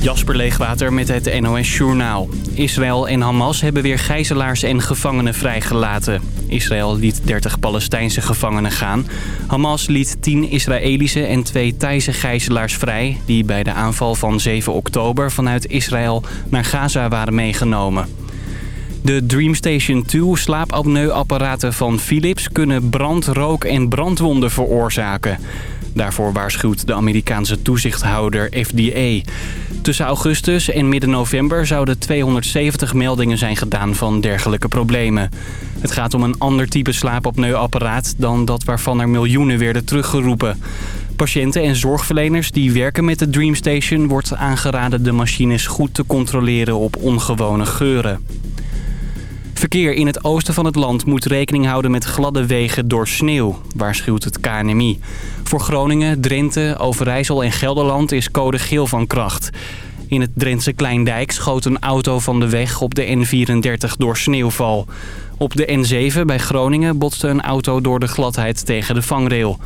Jasper Leegwater met het NOS Journaal. Israël en Hamas hebben weer gijzelaars en gevangenen vrijgelaten. Israël liet 30 Palestijnse gevangenen gaan. Hamas liet 10 Israëlische en 2 Thaise gijzelaars vrij... die bij de aanval van 7 oktober vanuit Israël naar Gaza waren meegenomen. De Dreamstation 2 slaapapneuapparaten van Philips kunnen brand, rook en brandwonden veroorzaken. Daarvoor waarschuwt de Amerikaanse toezichthouder FDA. Tussen augustus en midden november zouden 270 meldingen zijn gedaan van dergelijke problemen. Het gaat om een ander type slaapapneuapparaat dan dat waarvan er miljoenen werden teruggeroepen. Patiënten en zorgverleners die werken met de Dreamstation wordt aangeraden de machines goed te controleren op ongewone geuren. Verkeer in het oosten van het land moet rekening houden met gladde wegen door sneeuw, waarschuwt het KNMI. Voor Groningen, Drenthe, Overijssel en Gelderland is code geel van kracht. In het Drentse Kleindijk schoot een auto van de weg op de N34 door sneeuwval. Op de N7 bij Groningen botste een auto door de gladheid tegen de vangrail.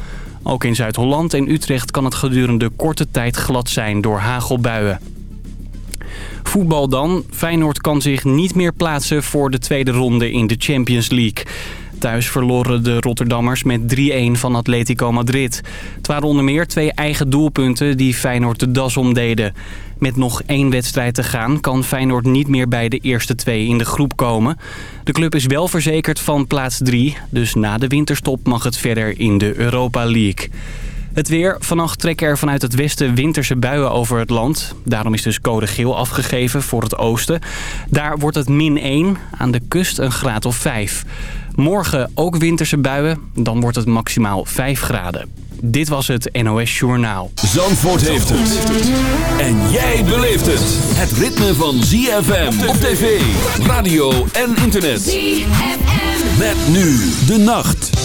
Ook in Zuid-Holland en Utrecht kan het gedurende korte tijd glad zijn door hagelbuien. Voetbal dan. Feyenoord kan zich niet meer plaatsen voor de tweede ronde in de Champions League. Thuis verloren de Rotterdammers met 3-1 van Atletico Madrid. Het waren onder meer twee eigen doelpunten die Feyenoord de das omdeden. Met nog één wedstrijd te gaan kan Feyenoord niet meer bij de eerste twee in de groep komen. De club is wel verzekerd van plaats 3, dus na de winterstop mag het verder in de Europa League. Het weer. Vannacht trekken er vanuit het westen winterse buien over het land. Daarom is dus code geel afgegeven voor het oosten. Daar wordt het min 1, aan de kust een graad of 5. Morgen ook winterse buien, dan wordt het maximaal 5 graden. Dit was het NOS Journaal. Zandvoort heeft het. En jij beleeft het. Het ritme van ZFM op tv, radio en internet. ZFM. Met nu de nacht.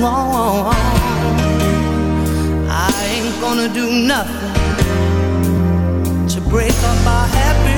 wrong. I ain't gonna do nothing to break up our happiness.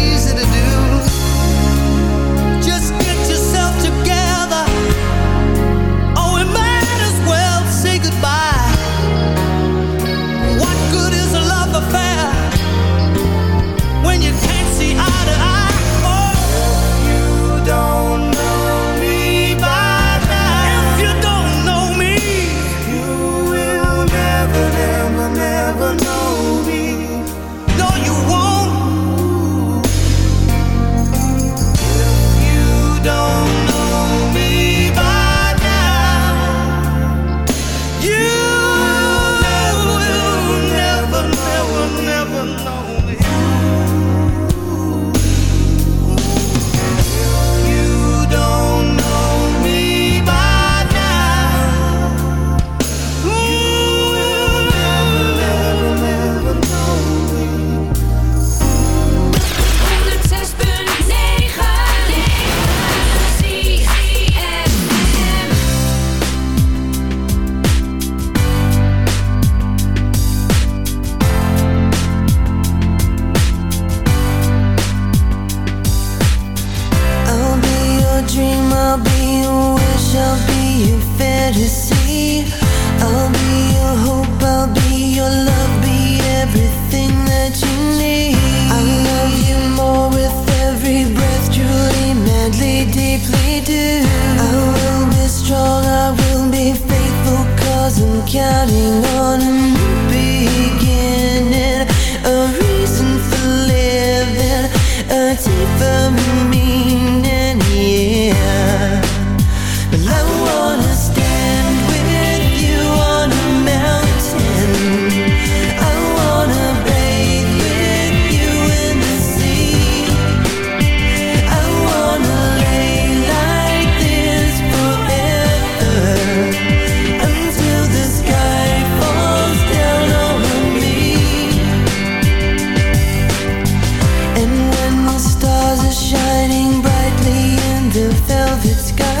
it's got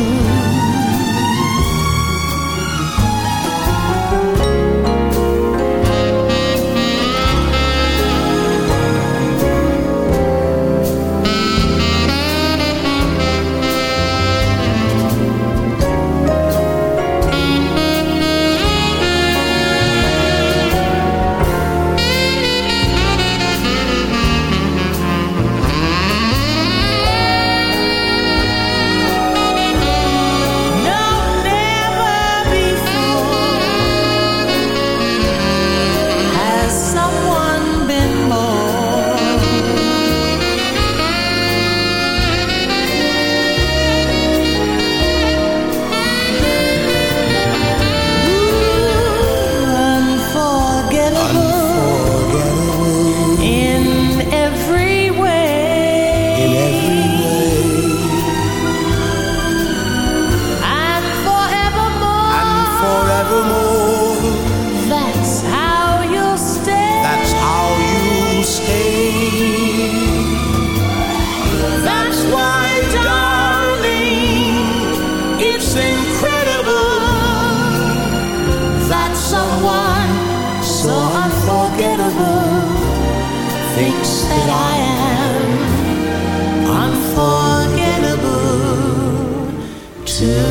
to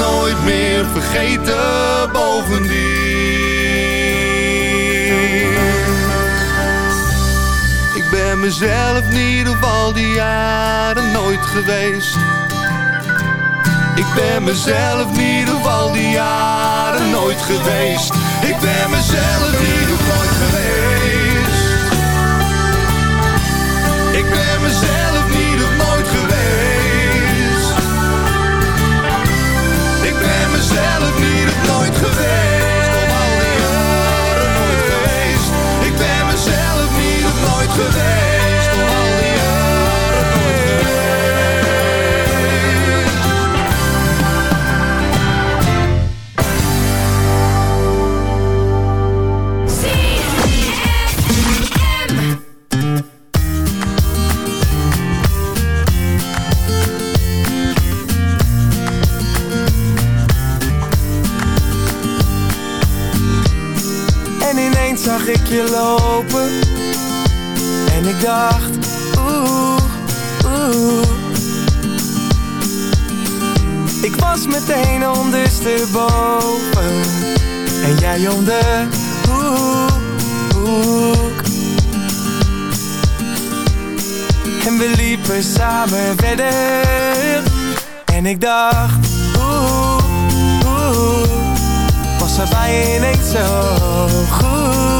nooit meer vergeten. Bovendien. Ik ben mezelf niet op al die jaren nooit geweest. Ik ben mezelf niet op al die jaren nooit geweest. Ik ben mezelf op nooit zelf niet het nooit geweest. Om al die jaren nooit geweest. Ik ben mezelf niet het nooit geweest. zag ik je lopen. En ik dacht, oeh, oeh. Ik was meteen ondersteboven. En jij om de hoek, En we liepen samen verder. En ik dacht, oeh, oeh. Was er bijna ineens zo goed?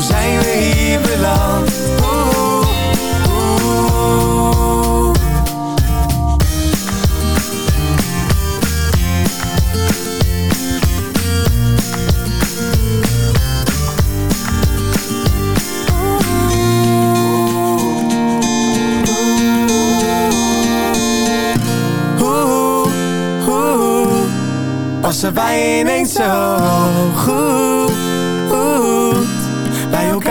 Hoe zijn we hier beland? Oeh, oeh. passen wij ineens zo goed, bij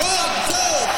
One,